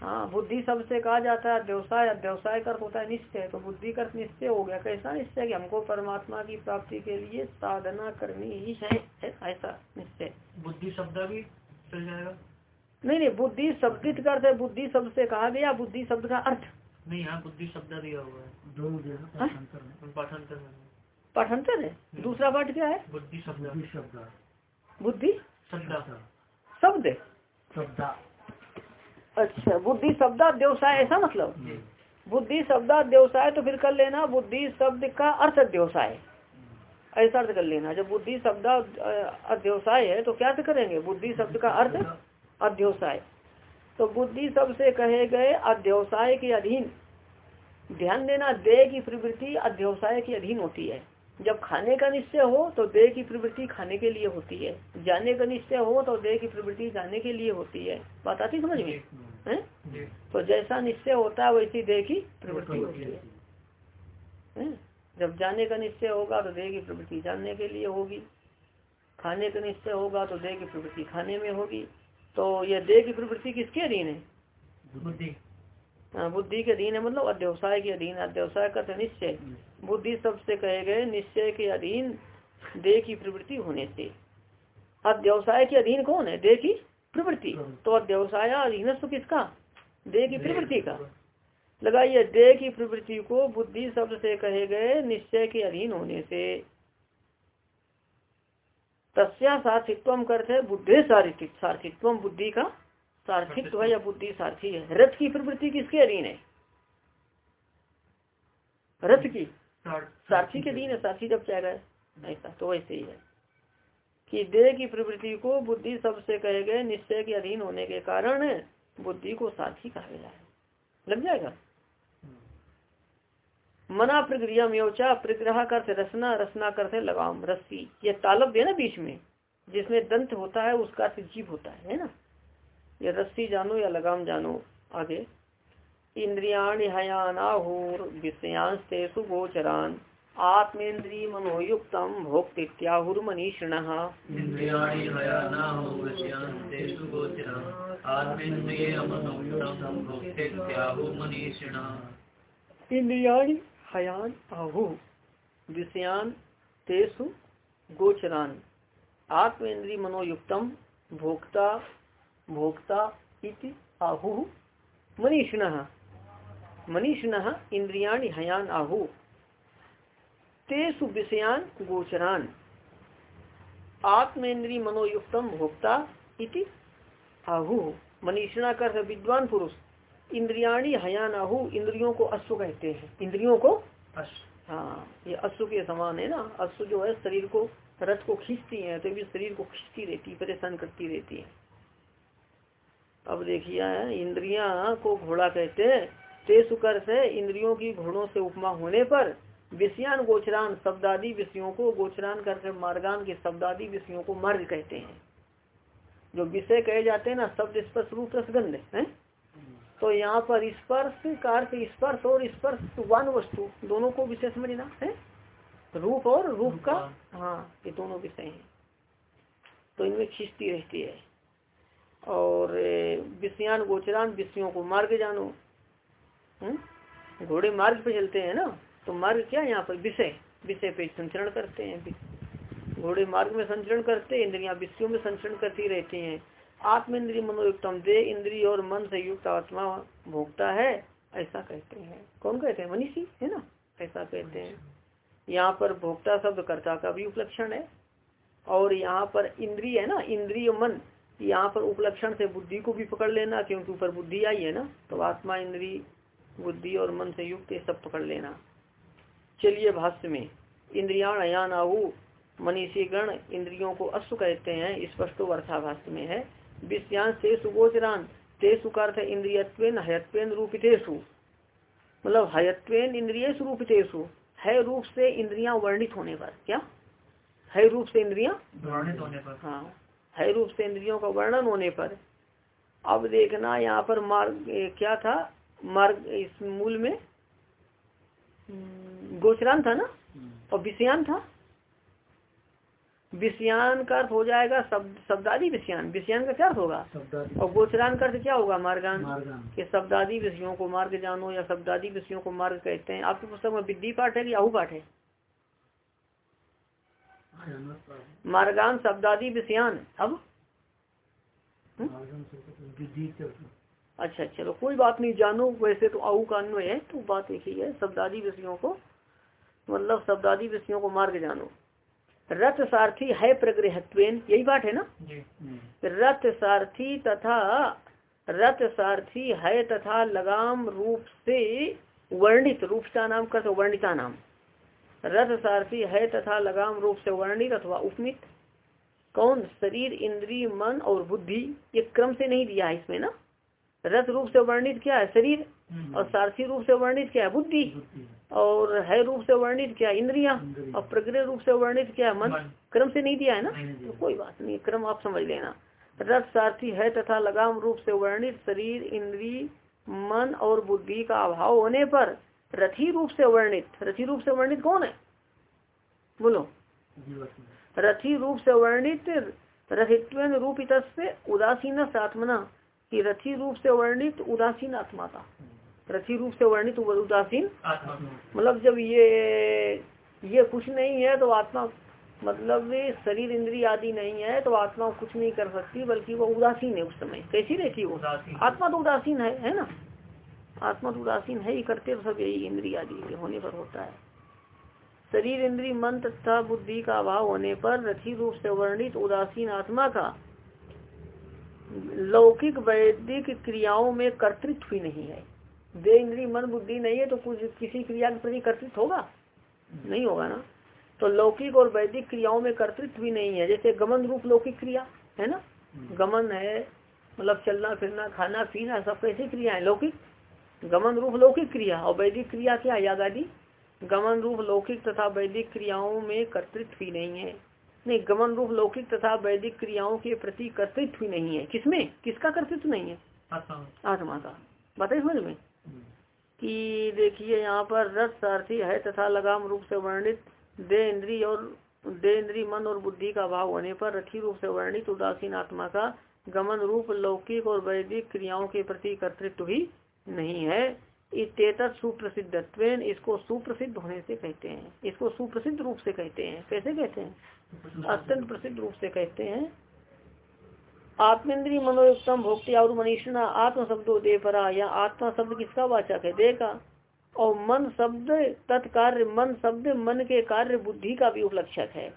हाँ बुद्धि शब्द से कहा जाता है अध्यवसाय अध्यवसाय कर होता है निश्चय। तो बुद्धि कर निश्चय हो गया। कैसा निश्चय? कि हमको परमात्मा की प्राप्ति के लिए साधना करनी ही है। है ऐसा निश्चय। बुद्धि शब्द भी चल जाएगा? नहीं नहीं बुद्धि शब्दित का अर्थ है बुद्धि शब्द से कहा गया बुद्धि शब्द का अर्थ। नहीं यहाँ बुद्धि शब्द दिया हुआ है। है पाठांतर पाठांतर है? दूसरा पाठ क्या है? बुद्धि शब्द। बुद्धि शब्द। बुद्धि? शब्द। शब्द। शब्द। अच्छा बुद्धि शब्द व्यवसाय ऐसा मतलब? बुद्धि शब्द व्यवसाय तो फिर कर लेना बुद्धि शब्द का अर्थ व्यवसाय ऐसा अर्थ कर लेना जब बुद्धि शब्द अध्यवसाय है तो क्या करेंगे? बुद्धि शब्द का अर्थ? अध्यवसाय तो बुद्धि सबसे कहे गए अध्यवसाय के अधीन। ध्यान देना देह की प्रवृत्ति अध्यवसाय के अधीन होती है। जब खाने का निश्चय हो तो देह की प्रवृत्ति खाने के लिए होती है। जाने का निश्चय हो तो देह की प्रवृत्ति जाने के लिए होती है। बात आती समझ में? हैं? तो जैसा निश्चय होता है वैसी देह की प्रवृत्ति होती है। हैं? जब जाने का निश्चय होगा तो देह की प्रवृत्ति जानने के लिए होगी। खाने का निश्चय होगा तो देह की प्रवृत्ति खाने में होगी। तो यह देह की प्रवृत्ति किसके अधीन है? बुद्धि। हाँ, बुद्धि के अधीन है मतलब अध्यवसाय के अधीन अध्यवसाय का निश्चय। बुद्धि सबसे कहे गए निश्चय के अधीन देह की प्रवृत्ति होने से। अध्यवसाय के अधीन कौन है? देह की प्रवृत्ति। तो अध्यवसाय अधीन किसका? देह की प्रवृत्ति का लगाइए देह की प्रवृत्ति को बुद्धि शब्द से कहे गए निश्चय के अधीन होने से। तस्या सार्थित्व करते बुद्धि सार्थिक सार्थित्व बुद्धि का सार्थित्व है या बुद्धि सारथी है। रथ की प्रवृत्ति किसके अधीन है? रथ की? सारथी के अधीन है, सारथी जब चाहेगा ऐसा तो वैसे ही है। कि देह की प्रवृत्ति को बुद्धि सबसे कहे गए निश्चय के अधीन होने के कारण बुद्धि को सारथी कहा गया है। लग जाएगा? मना प्रक्रिया मेवचा प्रग्रह करते रसना रसना करते लगाम रस्सी ये तालब है ना बीच में जिसमें दंत होता है उसका अर्थ जीव होता है, है ना? ये रस्सी जानो या लगाम जानो आगे। इंद्रियाण हयानाहुर विषयांश तेसु गोचरान आत्मेन्द्रिय मनीषिण। गोचरः आत्मेन्द्रियमनोयुक्तं भोक्तेत्याहुर्मनीषिणः इंद्रियाणि हयान आहु, विषयान तेसु गोचरान। आत्मेन्द्रिय मनोयुक्तम भोक्ता भोक्ता इति आहु। मनीषिण मनीषिण इंद्रियाणि हयान आहु। तेसु विषयान गोचरान। आत्मेन्द्रिय मनोयुक्तम भोक्ता इति आहु। मनीषिणा कर विद्वान पुरुष। इंद्रियाणी हयान आहु इंद्रियों को अश्व कहते हैं। इंद्रियों को अश्व। हाँ ये अश्व के समान है ना। अश्व जो है शरीर को रथ को खींचती है तो भी शरीर को खींचती रहती परेशान करती रहती है। अब देखिए इंद्रिया को घोड़ा कहते हैं। तेसु कर से इंद्रियों की घोड़ों से उपमा होने पर विषयान गोचरान शब्दादि विषयों को गोचरान करके मार्गान के शब्दादि विषयों को मार्ग कहते हैं। जो विषय कहे जाते हैं ना शब्द स्पर्श रूप रसगंध है? तो यहाँ पर स्पर्श का अर्थ स्पर्श और स्पर्श वन वस्तु दोनों को विषय समझना है? रूप और रूप का? हाँ ये दोनों विषय हैं। तो इनमें खींचती रहती है। और विषयान गोचरान विषयों को मार्ग जानो। घोड़े मार्ग पे चलते हैं ना? तो मार्ग क्या यहाँ पर? विषय। विषय पे संचरण करते हैं। घोड़े मार्ग में संचरण करते हैं इंद्रिया विषयों में संचरण करती रहती हैं। आत्मेन्द्रिय मनोयुक्तम दे इंद्रिय और मन से युक्त आत्मा भोगता है ऐसा कहते हैं। कौन कहते हैं? मनीषी है ना? ऐसा कहते हैं। यहाँ पर भोक्ता शब्द कर्ता का भी उपलक्षण है। और यहाँ पर इंद्रिय है ना? इंद्रिय मन यहाँ पर उपलक्षण से बुद्धि को भी पकड़ लेना क्योंकि ऊपर बुद्धि आई है ना तो आत्मा इंद्रिय बुद्धि और मन से युक्त ये सब पकड़ लेना। चलिए भाष्य में। इंद्रियाण अयान आहु मनीषी गण इंद्रियों को अश्व कहते हैं स्पष्ट भाष्य में है। विषयांश से सुगोचरान तेसु का अर्थ इंद्रियत्वेन हयत्वेन रूपितेशु मतलब हयत्वेन इंद्रिय रूपितेशु है रूप से इंद्रियाँ वर्णित होने पर। क्या? है रूप से इंद्रिया? वर्णित होने पर। हाँ। है रूप से इंद्रियों का वर्णन होने पर। अब देखना यहाँ पर मार्ग क्या था? मार्ग इस मूल में गोचरान था ना? और विषयान था? विषयान का अर्थ हो जाएगा शब्द शब्दादि विषयान। विषयान का क्या अर्थ होगा? और गोचरान का अर्थ क्या होगा? मार्गान। के शब्दादि विषयों को मार्ग जानो या शब्दादि विषयों को मार्ग कहते हैं। आपके पुस्तक में विद्धि पाठ है कि आहू पाठ है? मार्गान शब्दादि विषयान। अब? अच्छा चलो कोई बात नहीं जानो। वैसे तो आहू का अन्वय है तो बात एक ही है। शब्दादि विषयों को मतलब शब्दादि विषयों को मार्ग जानो। रथ सारथी है प्रग्रहत्वेन यही बात है ना? रथ सारथी तथा रथ सारथी है तथा लगाम रूप से वर्णित रूप का नाम कर वर्णिता नाम। रथ सारथी है तथा लगाम रूप से वर्णित अथवा उपमित कौन? शरीर इंद्री मन और बुद्धि ये क्रम से नहीं दिया है इसमें ना? रथ रूप से वर्णित क्या है? शरीर। और सारथी रूप से वर्णित क्या है? बुद्धि। और है रूप से वर्णित क्या इंद्रिया और प्रकृति रूप से वर्णित क्या मन क्रम से नहीं दिया है ना? तो कोई बात नहीं क्रम आप समझ लेना। रथ सारथी है तथा लगाम रूप से वर्णित शरीर इंद्री मन और बुद्धि का अभाव होने पर रथी रूप से वर्णित। रथी रूप से वर्णित कौन है? बोलो। रथी रूप से वर्णित रथित्व रूप से उदासीन आत्मना की रथी रूप से वर्णित उदासीन आत्मा का रथी रूप से वर्णित उदासीन। मतलब जब ये ये कुछ नहीं है तो आत्मा मतलब शरीर इंद्रिय आदि नहीं है तो आत्मा कुछ नहीं कर सकती बल्कि वो उदासीन है उस समय। कैसी रहती वो? आत्मा तो उदासीन है है ना? आत्मा तो उदासीन है ही करते तो सब यही इंद्रिय आदि होने पर होता है। शरीर इंद्रिय मन तथा बुद्धि का अभाव होने पर रथी रूप से वर्णित उदासीन आत्मा का लौकिक वैदिक क्रियाओं में कर्तृत्व ही नहीं है। दे इंद्री मन बुद्धि नहीं है तो कुछ किसी क्रिया के प्रति कर्तृत्व होगा? नहीं होगा ना। तो लौकिक और वैदिक क्रियाओं में कर्तृत्व भी नहीं है जैसे गमन रूप लौकिक क्रिया है ना? गमन है मतलब चलना फिरना खाना पीना सब कैसी क्रिया है लौकिक। गमन रूप लौकिक क्रिया और वैदिक क्रिया क्या याद आदि? गमन रूप लौकिक तथा वैदिक क्रियाओं में कर्तृत्व ही नहीं है। नहीं गमन रूप लौकिक तथा वैदिक क्रियाओं के प्रति कर्तृत्व ही नहीं है। किसमें? किसका कर्तृत्व नहीं है? आत्मा का। बताइए समझ में? कि देखिए यहाँ पर रस सारथी है तथा लगाम रूप से वर्णित, दे इंद्री और दे इंद्री मन और बुद्धि का भाव होने पर रथी रूप से वर्णित उदासीन आत्मा का गमन रूप लौकिक और वैदिक क्रियाओं के प्रति कर्तृत्व ही नहीं है। इतेत सुप्रसिद्ध इसको सुप्रसिद्ध होने से कहते हैं। इसको सुप्रसिद्ध रूप से कहते हैं। कैसे कहते हैं? अत्यंत प्रसिद्ध रूप से कहते हैं। आत्मेंद्रीय मनोयुक्तम भोक्ति और मनीषणा आत्म शब्दों दे परा या आत्मा शब्द किसका वाचक है? दे का। और मन शब्द तत्कार्य मन शब्द मन के कार्य बुद्धि का भी उपलक्षक है।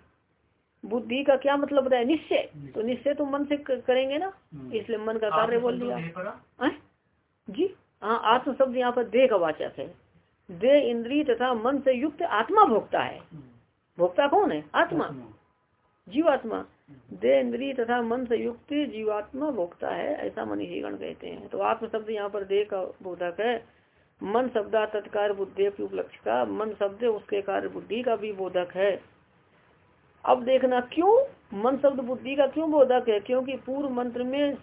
बुद्धि का क्या मतलब बताया निश्चय। तो निश्चय। तो मन से करेंगे ना? इसलिए मन का कार्य बोल दिया। जी। हाँ आत्म शब्द यहाँ पर देह का वाचक है। दे इंद्रिय तथा मन से युक्त आत्मा भोक्ता है। भोक्ता कौन है? आत्मा। जीवात्मा। दे इंद्रिय तथा मन से युक्त जीवात्मा भोक्ता है, ऐसा मनीषीगण कहते हैं। तो आत्म शब्द यहाँ पर देह का बोधक है। मन शब्द तत्कार बुद्धि की उपलक्ष्य का मन शब्द उसके कार्य बुद्धि का भी बोधक है। अब देखना क्यों? मन शब्द बुद्धि का क्यों बोधक है? क्योंकि पूर्व मंत्र में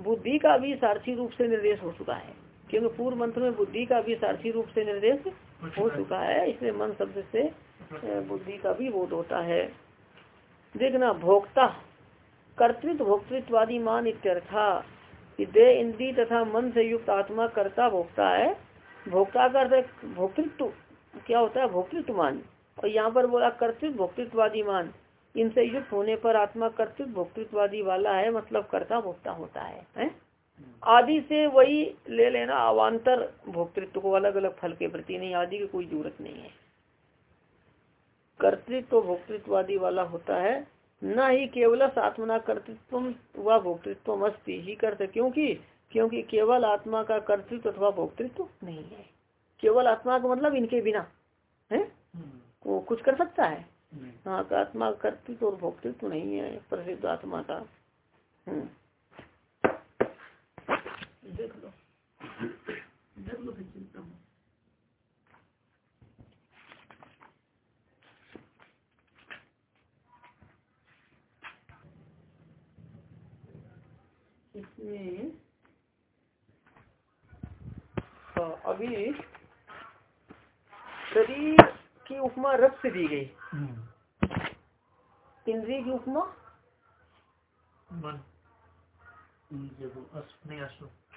बुद्धि का भी सारथी रूप से निर्देश हो चुका है। क्योंकि पूर्व मंत्र में बुद्धि का भी सारथी रूप से निर्देश हो चुका है, इसलिए मन शब्द से बुद्धि का भी बोध होता है। देखना भोक्ता कर्तृत्व भोक्तृत्वादी मान इत्यर्था दे इंद्री तथा मन से युक्त आत्मा कर्ता भोक्ता है। भोक्ता का अर्थ भोक्तृत्व। क्या होता है? भोक्तृत्व मान। और यहाँ पर बोला कर्तृत्व भोक्तृत्वादी मान। इनसे युक्त होने पर आत्मा कर्तृत्व भोक्तृत्वादी वाला है मतलब कर्ता भोक्ता होता है, है? आदि से वही ले लेना अवान्तर भोक्तृत्व को अलग अलग फल के प्रति नहीं आदि की कोई ज़रूरत नहीं है। कर्तृत्व भोक्तृत्वादी वाला होता है न ही केवल आत्मना कर्तृत्व व भोक्तृत्व अस्ति ही करते क्योंकि क्योंकि केवल आत्मा का कर्तृत्व अथवा भोक्तृत्व नहीं है। केवल आत्मा का मतलब इनके बिना है? वो कुछ कर सकता है। हाँ आत्मा का कर्तृत्व और भोक्तृत्व नहीं है प्रसिद्ध आत्मा का। हम्म देख लो देख लो चिंता इसमें हाँ अभी शरीर की उपमा रथ से दी गई इंद्रिय की उपमा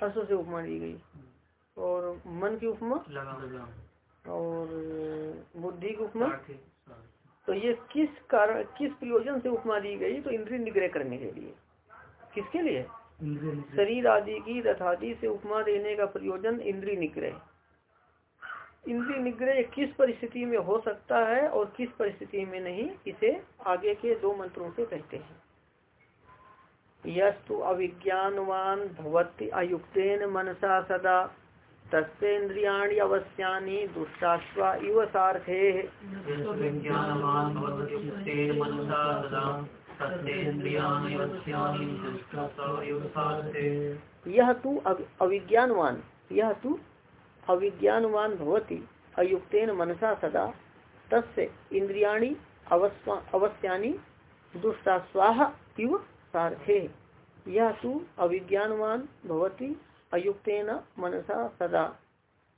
अश्व से उपमा दी गई। और मन की उपमा? और बुद्धि की उपमा? तो ये किस कारण किस प्रयोजन से उपमा दी गई? तो इंद्रिय निग्रह करने के लिए। किसके लिए? शरीर आदि की रथादि से उपमा देने का प्रयोजन इंद्रिय निग्रह। इंद्रिय निग्रह किस परिस्थिति में हो सकता है और किस परिस्थिति में नहीं इसे आगे के दो मंत्रों से कहते हैं। यस्तु अविज्ञानवान भवती अयुक्तेन मनसा सदा। तस्ेन्द्रियाणी अवश्यानि दुष्टाश्वा इव सार्थे। यह तू अविज्ञानवान यह तू अविज्ञानवान भवती अयुक्तेन मनसा सदा। तस्य इंद्रियाणी अवश्यानि दुष्टास्वाह इव सार्थे यह तू अविज्ञानवान भवती अयुक्तेन मनसा सदा।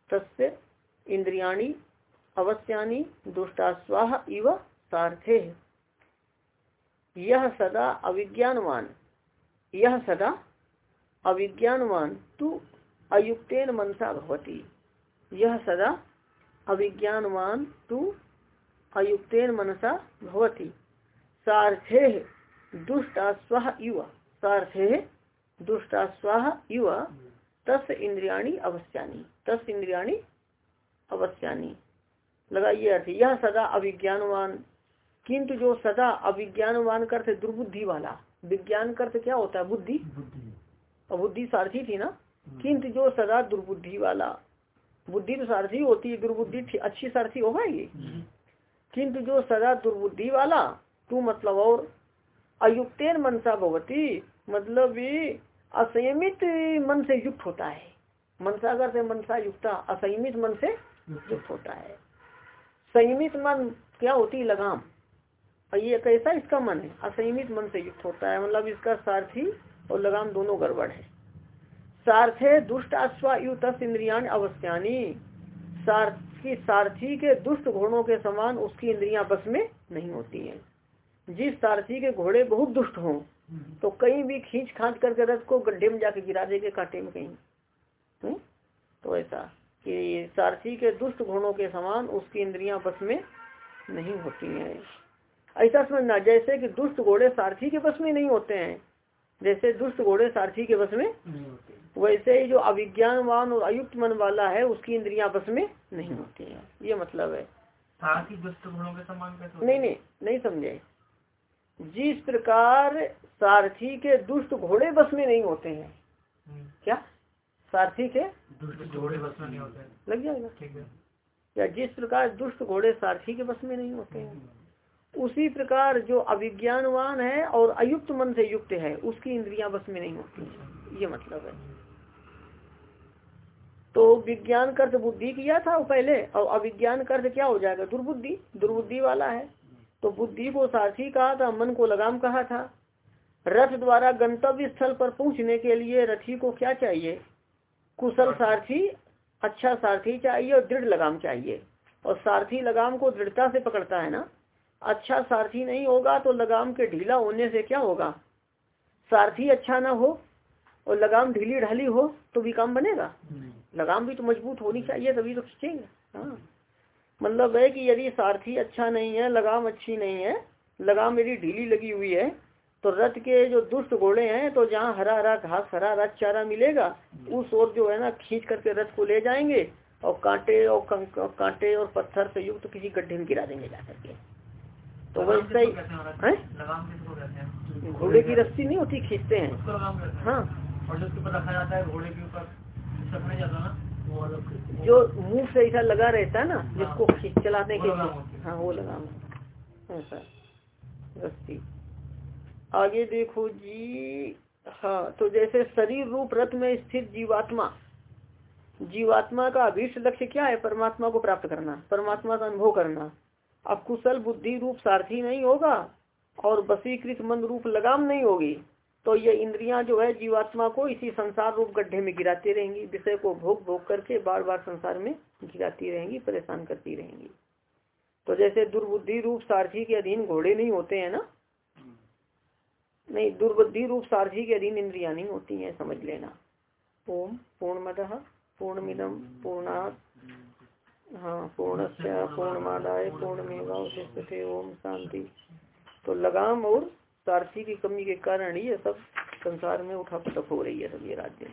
तस्य इंद्रियाणी अवश्यानि दुष्टास्वाह इव सार्थे। यह सदा अविज्ञानवान यह सदा अविज्ञानवान, तू अयुक्तेन मनसा भवती। यह सदा अविज्ञानवान, तू अयुक्तेन मनसा भवती। सार्थे। दुष्टास्व युवा। सार्थे दुष्टास्व युवा। तस् इंद्रियाणी अवश्यानी तस् इंद्रियाणी अवश्यानी लगाइए अर्थ यह सदा अविज्ञानवान किंतु जो सदा अविज्ञानवान करते दुर्बुद्धि वाला। विज्ञान करते क्या होता है? बुद्धि। और बुद्धि सारथी थी ना? किंतु जो सदा दुर्बुद्धि वाला। बुद्धि तो सारथी होती है दुर्बुद्धि अच्छी सारथी हो पाएगी? किंतु जो सदा दुर्बुद्धि वाला तू मतलब और अयुक्तेन मनसा भगवती मतलब असंयमित मन से युक्त होता है। मनसागर से मनसा युक्ता, असंयमित मन से युक्त होता है। संयमित मन क्या होती लगाम। और ये कैसा इसका मन है, असंयमित मन से युक्त होता है। मतलब इसका सारथी और लगाम दोनों गड़बड़ है। सार्थे दुष्ट अश्वायुत इंद्रियान अवस्थानी सार्थी सारथी के दुष्ट घोड़ों के समान उसकी इंद्रियाँ बस में नहीं होती हैं। जिस सारथी के घोड़े बहुत दुष्ट हों तो कहीं भी खींच खांच करके रथ को गड्ढे में जाके गिरा देंगे कांटे में कहीं। हुँ? तो ऐसा कि सारथी के दुष्ट घोड़ों के समान उसकी इंद्रियाँ बस में नहीं होती हैं। ऐसा समझना जैसे कि दुष्ट घोड़े सारथी के बस में नहीं होते हैं जैसे दुष्ट घोड़े सारथी के बस में वैसे ही जो अविज्ञानवान और अयुक्त मन वाला है उसकी इंद्रियाँ बस में नहीं होती है। ये मतलब है। ही दुष्ट गुणों के समान कैसे नहीं नहीं नहीं समझे। जिस प्रकार सारथी के दुष्ट घोड़े बस में नहीं होते हैं। हम्म, क्या? सारथी के दुष्ट जोड़े बस में नहीं होते हैं। लग जाएगा। ठीक है। या जिस प्रकार दुष्ट घोड़े सारथी के बस में नहीं होते हैं। उसी प्रकार जो अविज्ञानवान है और अयुक्त मन से युक्त है उसकी इंद्रियाँ बस में नहीं होती हैं। ये मतलब है। तो विज्ञान का अर्थ बुद्धि किया था वो पहले और अविज्ञान का अर्थ क्या हो जाएगा? दुर्बुद्धि। दुर्बुद्धि वाला है। तो बुद्धि को सारथी कहा था मन को लगाम कहा था। रथ द्वारा गंतव्य स्थल पर पहुँचने के लिए रथी को क्या चाहिए? कुशल सारथी अच्छा सारथी चाहिए और दृढ़ लगाम चाहिए। और सारथी लगाम को दृढ़ता से पकड़ता है ना? अच्छा सारथी नहीं होगा तो लगाम के ढीला होने से क्या होगा? सारथी अच्छा ना हो और लगाम ढीली ढाली हो तो भी काम बनेगा। लगाम भी तो मज़बूत होनी चाहिए तभी तो खींचेंगे। हाँ। मतलब है कि यदि सारथी अच्छा नहीं है लगाम अच्छी नहीं है लगाम यदि ढीली लगी हुई है तो रथ के जो दुष्ट घोड़े हैं तो जहाँ हरा हरा घास हरा हरा चारा मिलेगा उस ओर जो है ना खींच करके रथ को ले जाएँगे और कांटे और कांटे और पत्थर से युक्त तो किसी गड्ढे में गिरा देंगे जाकर के तो वैसे ही घोड़े की रस्सी नहीं होती खींचते हैं। हैं। हाँ। और जो उसके ऊपर रखा जाता है घोड़े के ऊपर है हैं। जो मुँह से ऐसा लगा रहता है ना जिसको चलाने के लिए। हाँ। वो लगाम ऐसा रस्सी आगे देखो जी। हाँ तो जैसे शरीर रूप रथ में स्थित जीवात्मा। जीवात्मा का अभीष्ट लक्ष्य क्या है? परमात्मा को प्राप्त करना परमात्मा का अनुभव करना। अब कुशल बुद्धि रूप सारथी नहीं होगा और बसीकृत मन रूप लगाम नहीं होगी। तो ये इंद्रियाँ जो है जीवात्मा को इसी संसार रूप गड्ढे में गिराती रहेंगी, विषय को भोग भोग करके बार बार संसार में गिराती रहेंगी, परेशान करती रहेंगी। तो जैसे दुर्बुद्धि रूप सारथी के अधीन घोड़े नहीं होते हैं ना? नहीं, दुर्बुद्धि रूप सारथी के अधीन इंद्रिया नहीं होती हैं, समझ लेना। ओम पूर्णमद पूर्णमिदम पूर्णात। हाँ पूर्णस्य पूर्णमादाय ओम शांति। तो लगाम और सारथी की कमी के कारण ये सब संसार में उठा पटक हो रही है सब ये राज्य।